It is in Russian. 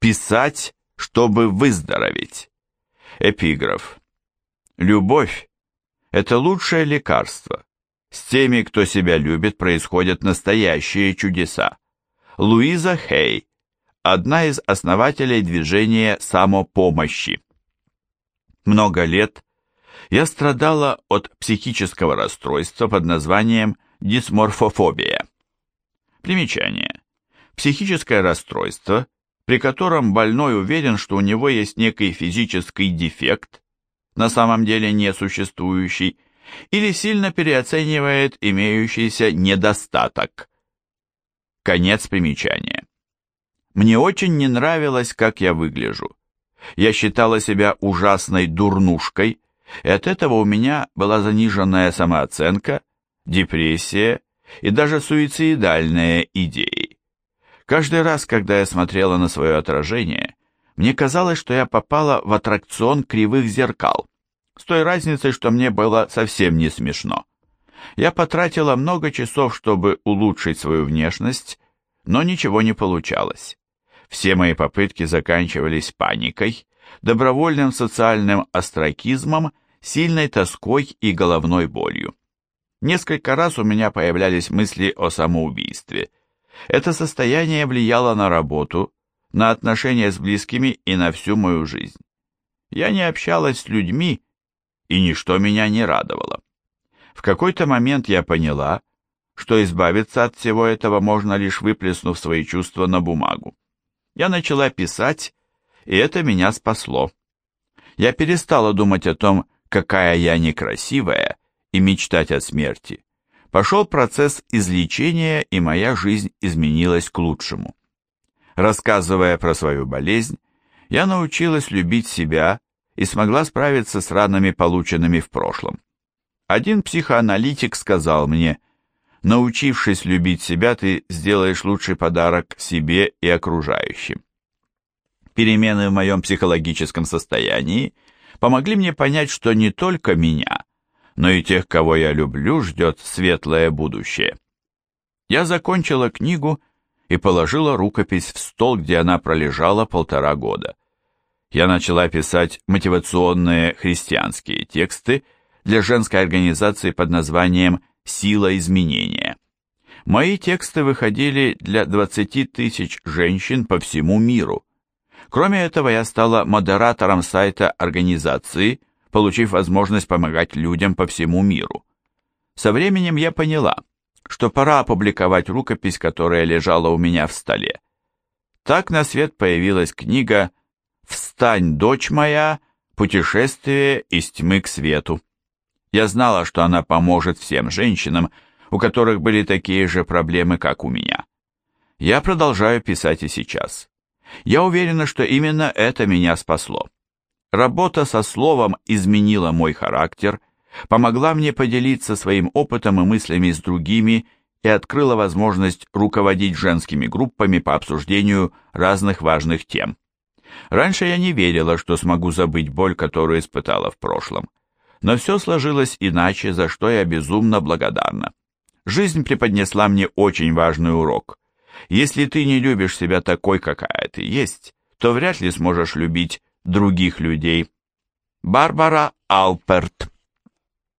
Писать, чтобы выздороветь. Эпиграф. Любовь – это лучшее лекарство. С теми, кто себя любит, происходят настоящие чудеса. Луиза Хей, одна из основателей движения самопомощи. Много лет я страдала от психического расстройства под названием дисморфофобия. Примечание. Психическое расстройство, при котором больной уверен, что у него есть некий физический дефект, на самом деле несуществующий, или сильно переоценивает имеющийся недостаток. Конец примечания. Мне очень не нравилось, как я выгляжу. Я считала себя ужасной дурнушкой, и от этого у меня была заниженная самооценка, депрессия и даже суицидальные идеи. Каждый раз, когда я смотрела на свое отражение, мне казалось, что я попала в аттракцион кривых зеркал, с той разницей, что мне было совсем не смешно. Я потратила много часов, чтобы улучшить свою внешность, но ничего не получалось. Все мои попытки заканчивались паникой, добровольным социальным остракизмом, сильной тоской и головной болью. Несколько раз у меня появлялись мысли о самоубийстве. Это состояние влияло на работу, на отношения с близкими и на всю мою жизнь. Я не общалась с людьми, и ничто меня не радовало. В какой-то момент я поняла, что избавиться от всего этого можно лишь выплеснув свои чувства на бумагу. Я начала писать, и это меня спасло. Я перестала думать о том, какая я некрасивая, и мечтать о смерти. Пошел процесс излечения, и моя жизнь изменилась к лучшему. Рассказывая про свою болезнь, я научилась любить себя и смогла справиться с ранами, полученными в прошлом. Один психоаналитик сказал мне, научившись любить себя, ты сделаешь лучший подарок себе и окружающим. Перемены в моем психологическом состоянии помогли мне понять, что не только меня, но и тех, кого я люблю, ждет светлое будущее. Я закончила книгу и положила рукопись в стол, где она пролежала полтора года я начала писать мотивационные христианские тексты для женской организации под названием «Сила изменения». Мои тексты выходили для 20 тысяч женщин по всему миру. Кроме этого, я стала модератором сайта организации, получив возможность помогать людям по всему миру. Со временем я поняла, что пора опубликовать рукопись, которая лежала у меня в столе. Так на свет появилась книга «Встань, дочь моя, путешествие из тьмы к свету». Я знала, что она поможет всем женщинам, у которых были такие же проблемы, как у меня. Я продолжаю писать и сейчас. Я уверена, что именно это меня спасло. Работа со словом изменила мой характер, помогла мне поделиться своим опытом и мыслями с другими и открыла возможность руководить женскими группами по обсуждению разных важных тем. Раньше я не верила, что смогу забыть боль, которую испытала в прошлом. Но все сложилось иначе, за что я безумно благодарна. Жизнь преподнесла мне очень важный урок. Если ты не любишь себя такой, какая ты есть, то вряд ли сможешь любить других людей. Барбара Алперт